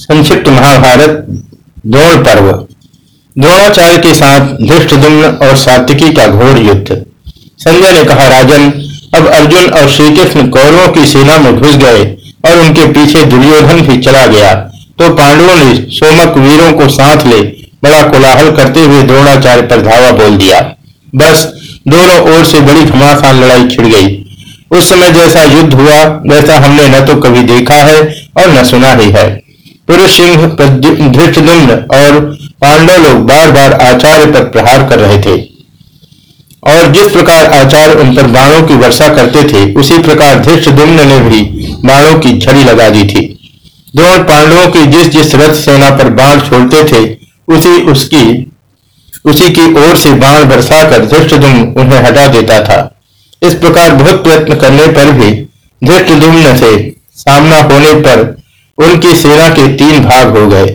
संक्षिप्त महाभारत द्रोण पर्व। द्रोणाचार्य के साथ धृष्टदुम्न और सात्विकी का घोर युद्ध। संजय ने कहा, राजन, अब अर्जुन और श्री कृष्ण कौरवों की सेना में घुस गए और उनके पीछे दुर्योधन भी चला गया तो पांडवों ने सोमक वीरों को साथ ले बड़ा कोलाहल करते हुए द्रोणाचार्य पर धावा बोल दिया। बस, दोनों ओर से बड़ी घमासान लड़ाई छिड़ गई। उस समय जैसा युद्ध हुआ, वैसा हमने न तो कभी देखा है और न सुना ही है। पुरुष सिंह धृष्टदुम्न और पांडव लोग बार बार आचार्य पर प्रहार कर रहे थे। और जिस प्रकार आचार्य उन पर बाणों की वर्षा करते थे, उसी प्रकार धृष्टदुम्न ने भी बाणों की झड़ी लगा दी थी। द्रोण पांडवों की जिस जिस रथ सेना पर बाण छोड़ते थे, उसी उसकी उसी की ओर से बाण बरसाकर धृष्टदुम्न उन्हें हटा देता था। इस प्रकार बहुत प्रयत्न करने पर भी धृष्टदुम्न से सामना होने पर उनकी सेना के तीन भाग हो गए।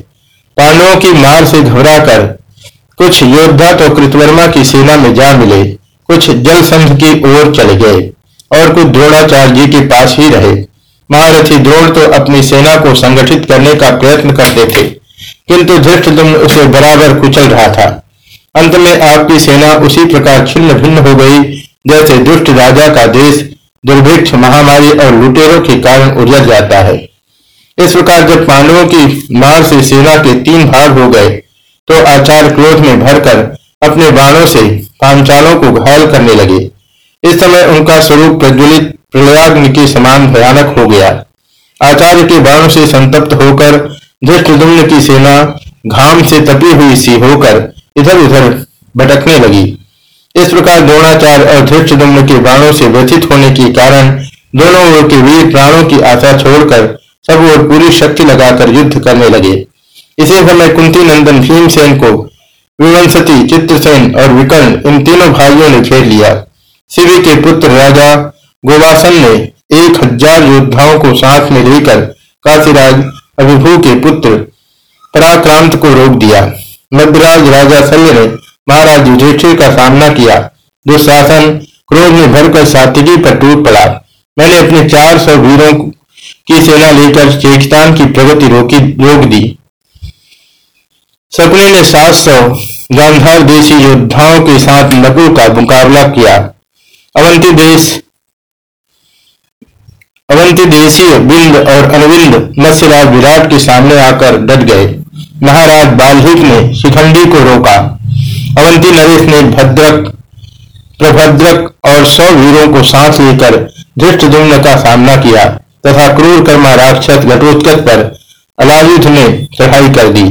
पांडवों की मार से घबराकर कुछ योद्धा तो कृतवर्मा की सेना में जा मिले, कुछ जल संध की ओर चले गए और कुछ द्रोणाचार्य जी के पास ही रहे। महारथी द्रोण तो अपनी सेना को संगठित करने का प्रयत्न करते थे, किंतु धृष्टदुम्न उसे बराबर कुचल रहा था। अंत में आपकी सेना उसी प्रकार छिन्न भिन्न हो गई, जैसे दुष्ट राजा का देश दुर्भिक्ष महामारी और लुटेरों के कारण उजड़ जाता है। इस प्रकार जब पांडवों की मार से सेना के तीन भाग हो गए तो आचार्य क्रोध में भरकर अपने बाणों से पांचालों को घायल करने लगे। इस समय उनका स्वरूप प्रज्वलित प्रलयाग्नि के समान भयानक हो गया। आचार्य के बाणों से संतप्त होकर धृष्टदुम्न की सेना घाम से तपी हुई सी होकर इधर उधर भटकने लगी। इस प्रकार द्रोणाचार्य और धृष्टदुम्न के बाणों से व्यथित होने के कारण दोनों के वीर प्राणों की आशा छोड़कर सब और पूरी शक्ति लगाकर युद्ध करने लगे। इसी समय कुंती नंदन भीमसेन को विवंशति चित्रसेन और विकर्ण, इन तीनों भाइयों ने घेर लिया। शिवी के पुत्र राजा गोवासन ने एक हज़ार योद्धाओं को साथ में लेकर काशीराज अभिभू के पुत्र पराक्रांत को रोक दिया। मध्यराज राजा शल्य ने महाराज युधिष्ठिर का सामना किया दुशासन क्रोध में भरकर सातिकी पर टूट पड़ा। मैंने अपने चार सौ वीरों की सेना लेकर चेकिस्तान की प्रगति रोकी, रोक दी। शकुनी ने सात सौ गांधार देशी योद्धाओं के साथ नकुल का मुकाबला किया। अवंती देश, अवंती देशीय बिंद और अनविंद मत्स्यराज विराट के सामने आकर डट गए। महाराज बाल्हिक ने शिखंडी को रोका। अवंती नरेश ने भद्रक, प्रभद्रक और सौ वीरों को सांस लेकर धृष्ट का सामना किया। तथा क्रूर कर्मा राक्षस घटोत्कच पर अलायुध ने चढ़ाई कर दी।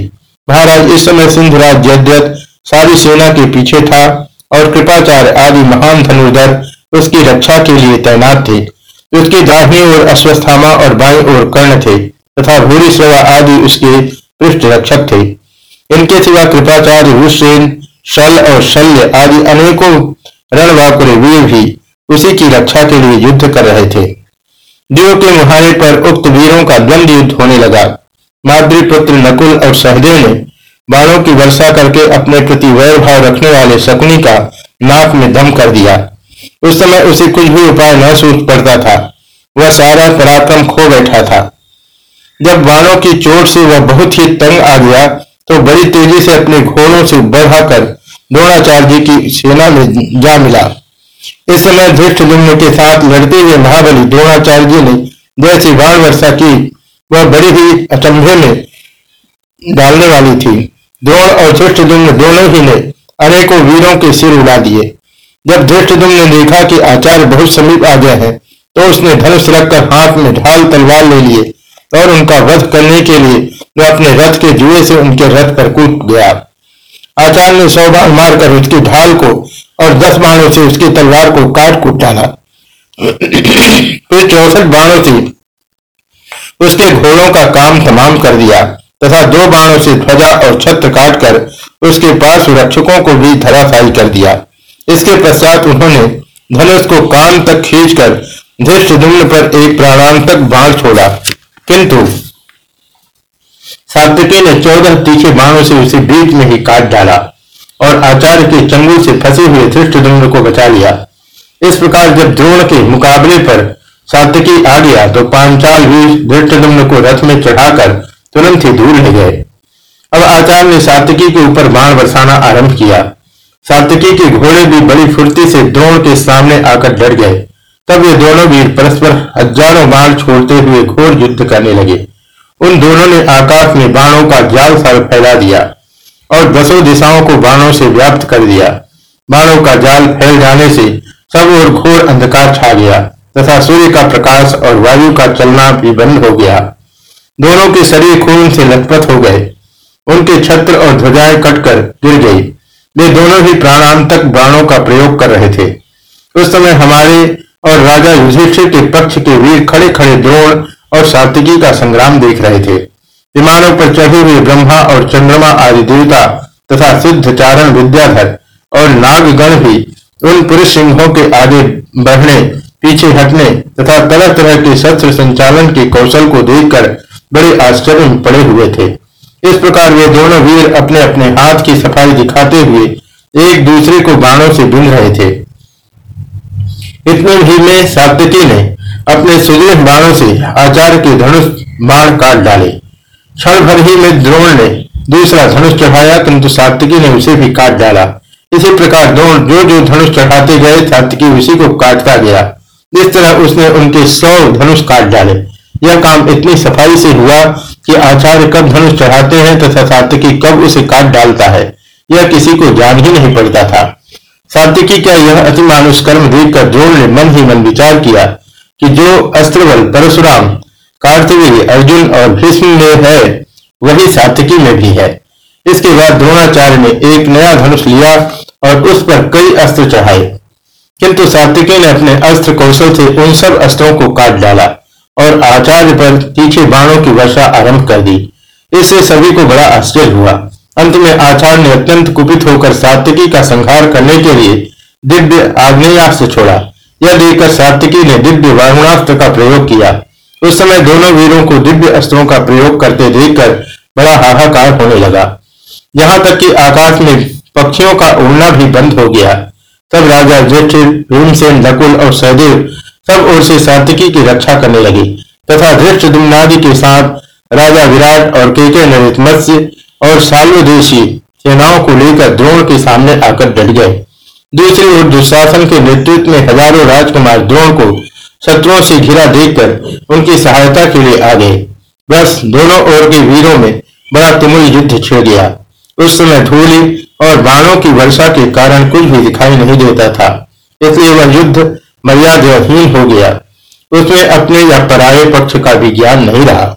महाराज इस समय सिंधुराज जयद्रथ सारी सेना के पीछे था और कृपाचार्य आदि महान धनुर्धर उसकी रक्षा के लिए तैनात थे। उसकी दाहिनी ओर अश्वस्थामा और बाई ओर कर्ण थे तथा भूरी सेवा आदि उसके पृष्ठ रक्षक थे। इनके सिवा कृपाचार्य रुसेन शल और शल्य आदि अनेकों रणवाकुरे वीर भी उसी की रक्षा के लिए युद्ध कर रहे थे। देव के मुहारे पर उक्त वीरों का द्वंद युद्ध होने लगा। मातृपुत्र नकुल और सहदेव ने बाणों की वर्षा करके अपने प्रति वैर भाव रखने वाले शकुनी का नाक में दम कर दिया। उस समय उसे कुछ भी उपाय न सूझ पड़ता था। वह सारा पराक्रम खो बैठा था। जब बाणों की चोट से वह बहुत ही तंग आ गया तो बड़ी तेज़ी से अपने घोड़ों से बढ़ाकर द्रोणाचार्य जी की सेना में जा मिला। इस समय धृष्ट के साथ लड़ते हुए महाबली द्रोणाचार्य जी ने जैसी बाण वर्षा की, वह बड़ी ही अचंभे में डालने वाली थी। द्रोण और धृष्ट दोनों ही ने अनेकों वीरों के सिर उड़ा दिए। जब धृष्ट ने देखा कि आचार्य बहुत समीप आ गया है तो उसने धनुष रखकर हाथ में ढाल तलवार ले लिए और उनका वध करने के लिए वह अपने रथ के जुए से उनके रथ पर कूद गया। आचार्य ने सौ बार मारकर उसकी ढाल को और दस बाणों से उसकी तलवार को काट कूट डाला। फिर चौसठ बाणों से उसके घोड़ों का काम तमाम कर दिया, तथा दो बाणों से ध्वजा और छत्र काटकर उसके पास सुरक्षकों को भी धराशायी कर दिया। इसके पश्चात उन्होंने धनुष को कान तक खींचकर धृष्ट पर एक प्राणांतक बाण छोड़ा। किंतु सात्विकी ने चौदह तीखे बाणों से उसे बीच में ही काट डाला। और आचार्य के चंगुल से फंसे हुए धृष्ट को बचा लिया। इस प्रकार जब द्रोण के मुकाबले पर सात्विकी आ गया तो पांचाल वीर धृष्ट को रथ में चढ़ाकर तुरंत ही दूर ले गए। अब आचार्य ने सातिकी के ऊपर बाण बरसाना आरंभ किया। सातिकी के घोड़े भी बड़ी फुर्ती से द्रोण के सामने आकर डर गए। तब ये दोनों वीर परस्पर हज़ारों बाण छोड़ते हुए घोर युद्ध करने लगे। उन दोनों ने आकाश में बाणों का जाल साल फैला दिया। और दसों दिशाओं को बाणों से व्याप्त कर दिया। बाणों का जाल फैल जाने से सब और घोर अंधकार छा गया, तथा सूर्य का प्रकाश और वायु का चलना भी बंद हो गया। दोनों के शरीर खून से लथपथ हो गए। उनके छत्र और ध्वजाएँ कटकर गिर गई। वे दोनों ही प्राणांतक बाणों का प्रयोग कर रहे थे। उस समय हमारे और राजा युधिष्ठिर के पक्ष के वीर खड़े खड़े द्रोण और सात्विकी का संग्राम देख रहे थे। विमानों पर चढ़े हुए ब्रह्मा और चंद्रमा आदि देवता तथा सिद्ध चारण विद्याधर और नागगण भी उन पुरुष सिंहों के आगे बढ़ने, पीछे हटने तथा तरह तरह के शस्त्र संचालन के कौशल को देखकर बड़े आश्चर्य में पड़े हुए थे। इस प्रकार वे दोनों वीर अपने अपने हाथ की सफ़ाई दिखाते हुए एक दूसरे को बाणों से बिन रहे थे। इतने ही में सात्विकी ने अपने सुदृढ़ बाणों से आचार्य के धनुष बाण काट डाले। क्षण भर ही में द्रोण ने दूसरा धनुष चढ़ाया, किंतु सात्विकी ने उसे भी काट डाला। इसी प्रकार द्रोण जो जो धनुष चढ़ाते गए, सात्विकी उसी को काटता गया। इस तरह उसने उनके सौ धनुष काट डाले। यह काम इतनी सफ़ाई से हुआ कि आचार्य कब धनुष चढ़ाते हैं तथा सात्विकी कब उसे काट डालता है, यह किसी को जान ही नहीं पड़ता था। सात्विकी का यह अति मानुष कर्म देखकर द्रोण ने मन ही मन विचार किया कि जो अस्त्रबल परशुराम कार्तिवीय अर्जुन और भीष्म में है, वही सात्विकी में भी है। इसके बाद द्रोणाचार्य ने एक नया धनुष लिया और उस पर कई अस्त्र चढ़ाए। किंतु सात्विकी ने अपने अस्त्र कौशल से उन सब अस्त्रों को काट डाला और आचार्य पर तीखे बाणों की वर्षा आरंभ कर दी। इससे सभी को बड़ा आश्चर्य हुआ। अंत में आचार्य ने अत्यंत कुपित होकर सात्विकी का संहार करने के लिए दिव्य आग्नेयास्त्र छोड़ा। यह देखकर सात्विकी ने दिव्य वारुणास्त्र का प्रयोग किया। उस समय दोनों वीरों को दिव्य अस्त्रों का प्रयोग करते देखकर बड़ा हाहाकार होने लगा। यहाँ तक कि आकाश में पक्षियों का उड़ना भी बंद हो गया। तब राजा ज्येष्ठ भीमसेन, नकुल और सहदेव सब ओर से सात्विकी की रक्षा करने लगे तथा धृष्ट दुमनादि के साथ राजा विराट और केके नरित मत्स्य और सालोदेशी सेनाओं को लेकर द्रोण के सामने आकर डट गए। दूसरी ओर दुशासन के नेतृत्व में हज़ारों राजकुमार द्रोण को शत्रुओं से घिरा देखकर उनकी सहायता के लिए आ गए। बस दोनों ओर के वीरों में बड़ा तुमुल युद्ध छिड़ गया। उस समय धूलि और बाणों की वर्षा के कारण कुछ भी दिखाई नहीं देता था, इसलिए वह युद्ध मर्यादाहीन हो गया। उसमें अपने या पराये पक्ष का भी ज्ञान नहीं रहा।